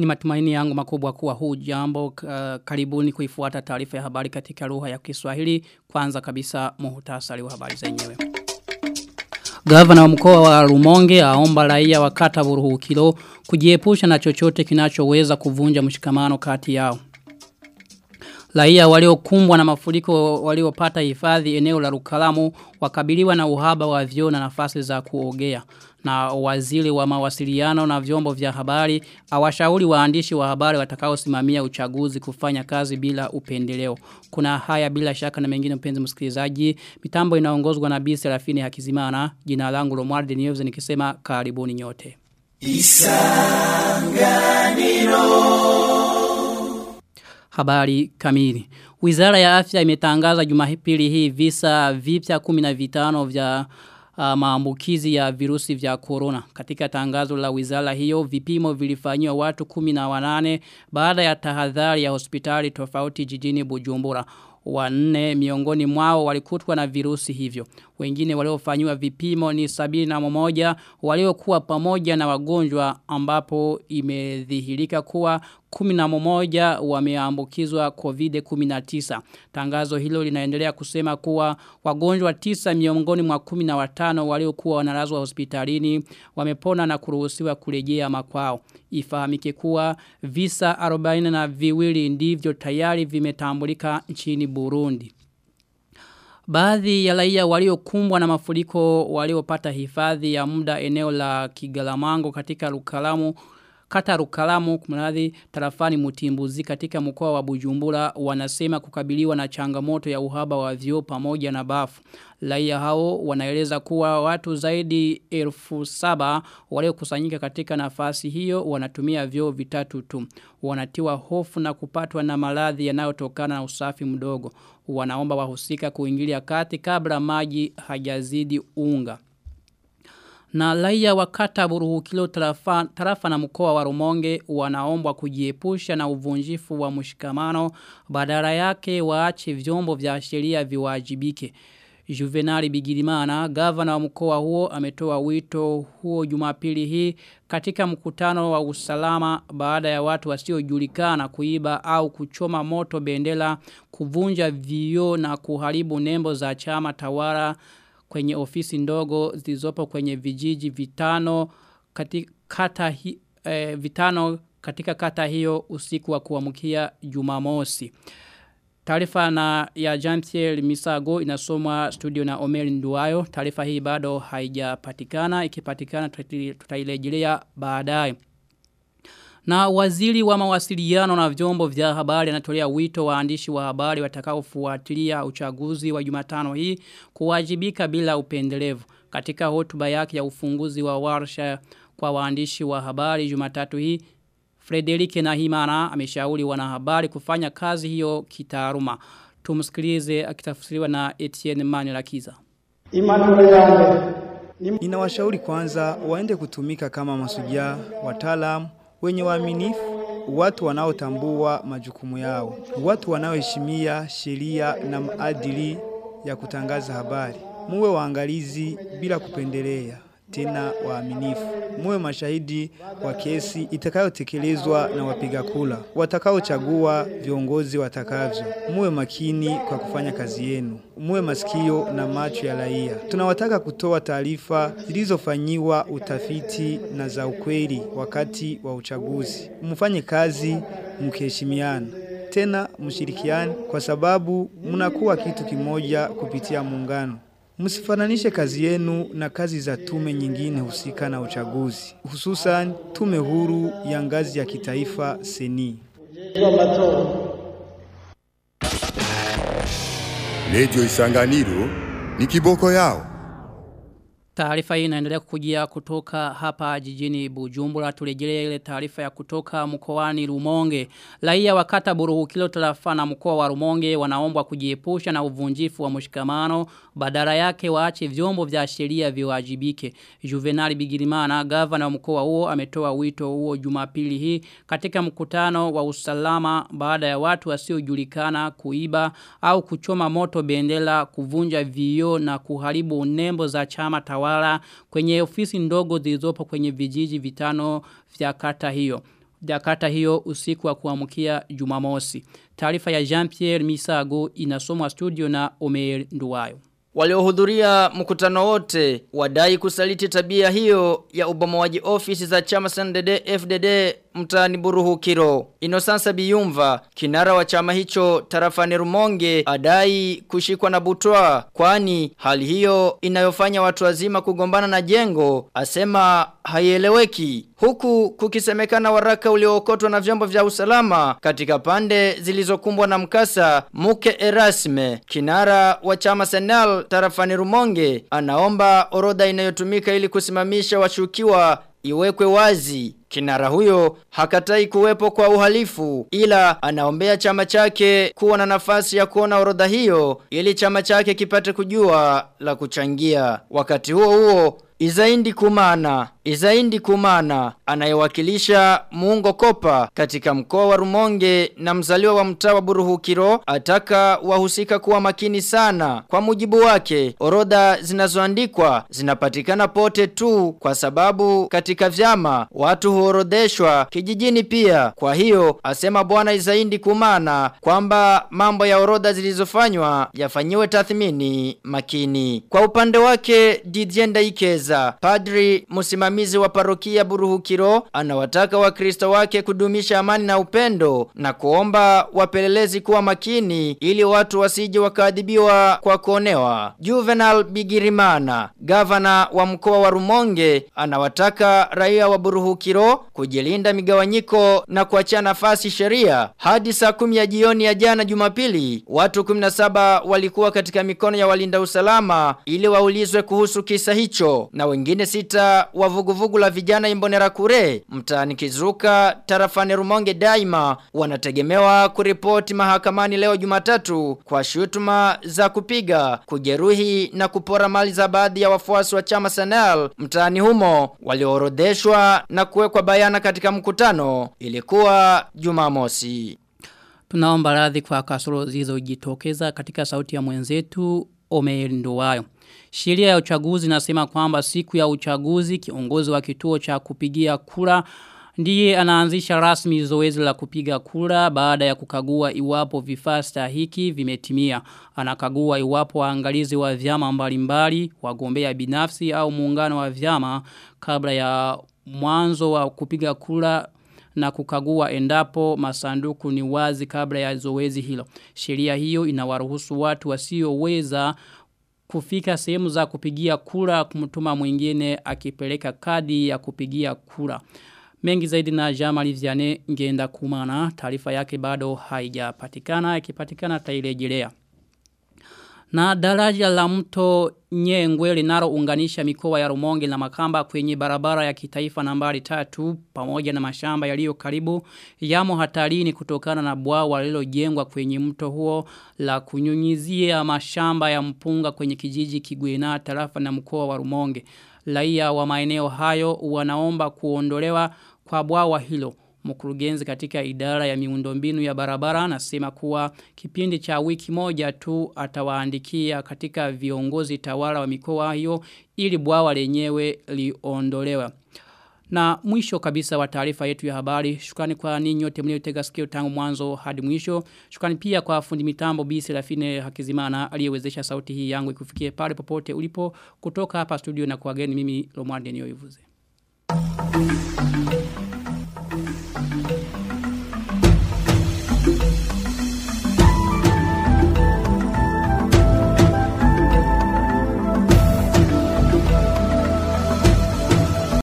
Ni matumaini yangu makubwa kuwa huu jambo uh, karibuni kuifuata taarifa ya habari katika lugha ya Kiswahili kwanza kabisa muhutasari wa habari zenyewe. Gavana wa mkoa wa Rumonge aomba raia wa kata Buruhukiro kujiepusha na chochote kinachoweza kuvunja mshikamano kati yao. Raia waliokumbwa na mafuriko waliopata hifadhi eneo la Rukalamu wakabiliwa na uhaba wa vyoo na nafasi za kuogea. Na waziri wa mawasiliano na vyombo vya habari awashauri waandishi wa habari watakaosimamia uchaguzi kufanya kazi bila upendeleo. Kuna haya bila shaka na mengine mpenzi msikilizaji. Mitambo inaongozwa na Bi Serafini Hakizimana. Jina langu Romuald News nikisema karibuni nyote. Isanganiro Habari kamili. Wizara ya afya imetangaza jumapili hii visa vipya 15 vya uh, maambukizi ya virusi vya corona. Katika tangazo la wizara hiyo vipimo vilifanywa watu 18 baada ya tahadhari ya hospitali tofauti jijini Bujumbura wanne miongoni mwao walikutwa na virusi hivyo. Wengine waliofanyiwa vipimo ni sabini na mmoja waliokuwa pamoja na wagonjwa ambapo imedhihirika kuwa kumi na mmoja wameambukizwa COVID-19. Tangazo hilo linaendelea kusema kuwa wagonjwa tisa miongoni mwa kumi na watano waliokuwa wanalazwa hospitalini wamepona na kuruhusiwa kurejea makwao. Ifahamike kuwa visa 40 na viwili ndivyo tayari vimetambulika nchini Burundi. Baadhi ya raia waliokumbwa na mafuriko waliopata hifadhi ya muda eneo la Kigalamango katika Lukalamu Kata Rukalamu kumradhi tarafani Mutimbuzi katika mkoa wa Bujumbura wanasema kukabiliwa na changamoto ya uhaba wa vyoo pamoja na bafu. Raia hao wanaeleza kuwa watu zaidi elfu saba waliokusanyika katika nafasi hiyo wanatumia vyoo vitatu tu. Wanatiwa hofu na kupatwa na maradhi yanayotokana na usafi mdogo. Wanaomba wahusika kuingilia kati kabla maji hajazidi unga. Na raia wa kata buruhukilo tarafa, tarafa na mkoa wa rumonge wanaombwa kujiepusha na uvunjifu wa mshikamano badala yake waache vyombo vya sheria viwajibike. Juvenali Bigirimana, gavana wa mkoa huo, ametoa wito huo jumapili hii katika mkutano wa usalama baada ya watu wasiojulikana kuiba au kuchoma moto bendela, kuvunja vio na kuharibu nembo za chama tawara kwenye ofisi ndogo zilizopo kwenye vijiji vitano katika kata hi, eh, vitano katika kata hiyo usiku wa kuamkia Jumamosi. Taarifa na ya Jean-Pierre Misago inasomwa studio na omer nduayo Taarifa hii bado haijapatikana, ikipatikana tutailejelea baadaye. Na waziri wa mawasiliano na vyombo vya habari anatolea wito waandishi wa habari watakaofuatilia uchaguzi wa Jumatano hii kuwajibika bila upendelevu. Katika hotuba yake ya ufunguzi wa warsha kwa waandishi wa habari Jumatatu hii Frederike Nahimana ameshauri wanahabari kufanya kazi hiyo kitaaluma. Tumsikilize akitafsiriwa na Etienne Manirakiza. Yangu Ninawashauri kwanza waende kutumika kama masujaa, wataalamu wenye waaminifu, watu wanaotambua majukumu yao, watu wanaoheshimia sheria na maadili ya kutangaza habari. Muwe waangalizi bila kupendelea, tena waaminifu. Muwe mashahidi wa kesi itakayotekelezwa na wapiga kula, watakaochagua viongozi watakavyo. Muwe makini kwa kufanya kazi yenu. Muwe masikio na macho ya raia. Tunawataka kutoa taarifa zilizofanyiwa utafiti na za ukweli wakati wa uchaguzi. Mfanye kazi mkiheshimiana tena mshirikiane kwa sababu mnakuwa kitu kimoja kupitia muungano. Msifananishe kazi yenu na kazi za tume nyingine husika na uchaguzi, hususan tume huru ya ngazi ya kitaifa seni. Lejo Isanganiro ni kiboko yao. Taarifa hii inaendelea kukujia kutoka hapa jijini Bujumbura. Turejelea ile taarifa ya kutoka mkoani Rumonge. Raia wa kata Buruhukilo tarafa na mkoa wa Rumonge wanaombwa kujiepusha na uvunjifu wa mshikamano badala yake waache vyombo vya sheria viwajibike. Juvenali Bigirimana, gavana wa mkoa huo ametoa wito huo Jumapili hii katika mkutano wa usalama baada ya watu wasiojulikana kuiba au kuchoma moto bendera kuvunja vioo na kuharibu nembo za chama tawala kwenye ofisi ndogo zilizopo kwenye vijiji vitano vya kata hiyo. vya kata hiyo usiku wa kuamkia Jumamosi. Taarifa ya Jean-Pierre Misago inasomwa studio na Omer Nduwayo. Waliohudhuria mkutano wote wadai kusaliti tabia hiyo ya ubomoaji ofisi za chama CNDD FDD mtaani Buruhukiro. Inosansa Biyumva, kinara wa chama hicho tarafani Rumonge, adai kushikwa na butwa kwani hali hiyo inayofanya watu wazima kugombana na jengo, asema haieleweki. Huku kukisemekana waraka uliookotwa na vyombo vya usalama katika pande zilizokumbwa na mkasa, Muke Erasme, kinara wa chama Senal tarafani Rumonge, anaomba orodha inayotumika ili kusimamisha washukiwa iwekwe wazi. Kinara huyo hakatai kuwepo kwa uhalifu ila anaombea chama chake kuwa na nafasi ya kuona orodha hiyo ili chama chake kipate kujua la kuchangia. Wakati huo huo Izaindi Kumana, Izaindi Kumana anayewakilisha Muungo Kopa katika mkoa wa Rumonge na mzaliwa wa mtaa wa Buruhukiro ataka wahusika kuwa makini sana. Kwa mujibu wake, orodha zinazoandikwa zinapatikana pote tu kwa sababu katika vyama watu huorodheshwa kijijini pia. Kwa hiyo asema bwana Izaindi Kumana kwamba mambo ya orodha zilizofanywa yafanyiwe tathmini makini. Kwa upande wake Didienda Ikeza, padri msimamizi wa parokia Buruhukiro anawataka wakristo wake kudumisha amani na upendo na kuomba wapelelezi kuwa makini ili watu wasije wakaadhibiwa kwa kuonewa. Juvenal Bigirimana, gavana wa mkoa wa Rumonge, anawataka raia wa Buruhukiro kujilinda migawanyiko na kuachia nafasi sheria. Hadi saa kumi ya jioni ya jana Jumapili, watu 17 walikuwa katika mikono ya walinda usalama ili waulizwe kuhusu kisa hicho na wengine sita wa vuguvugu la vijana imbonera kure mtaani kizuka tarafani rumonge daima wanategemewa kuripoti mahakamani leo jumatatu kwa shutuma za kupiga kujeruhi na kupora mali za baadhi ya wafuasi wa chama sanal mtaani humo walioorodheshwa na kuwekwa bayana katika mkutano ilikuwa jumamosi Tunaomba radhi kwa kasoro zilizojitokeza katika sauti ya mwenzetu Omer Nduwayo. Sheria ya uchaguzi nasema kwamba siku ya uchaguzi kiongozi wa kituo cha kupigia kura ndiye anaanzisha rasmi zoezi la kupiga kura baada ya kukagua iwapo vifaa stahiki vimetimia. Anakagua iwapo waangalizi wa vyama mbalimbali, wagombea binafsi au muungano wa vyama kabla ya mwanzo wa kupiga kura na kukagua endapo masanduku ni wazi kabla ya zoezi hilo. Sheria hiyo inawaruhusu watu wasioweza kufika sehemu za kupigia kura kumtuma mwingine akipeleka kadi ya kupigia kura. Mengi zaidi na Jamali Vianney ngenda kumana taarifa yake bado haijapatikana ikipatikana tairejelea. Na daraja la mto Nyengwe linalounganisha mikoa ya Rumonge na Makamba kwenye barabara ya kitaifa nambari tatu pamoja na mashamba yaliyo karibu yamo hatarini kutokana na bwawa lililojengwa kwenye mto huo la kunyunyizia mashamba ya mpunga kwenye kijiji Kigwena tarafa na mkoa wa Rumonge. laia wa maeneo hayo wanaomba kuondolewa kwa bwawa hilo. Mkurugenzi katika idara ya miundombinu ya barabara anasema kuwa kipindi cha wiki moja tu atawaandikia katika viongozi tawala wa mikoa hiyo ili bwawa lenyewe liondolewa. Na mwisho kabisa wa taarifa yetu ya habari, shukrani kwa ninyi wote mliotega sikio tangu mwanzo hadi mwisho. Shukrani pia kwa fundi mitambo B Serafine Hakizimana aliyewezesha sauti hii yangu ikufikie pale popote ulipo kutoka hapa studio na kwa geni mimi Lomwarde Nioivuze. Thank you.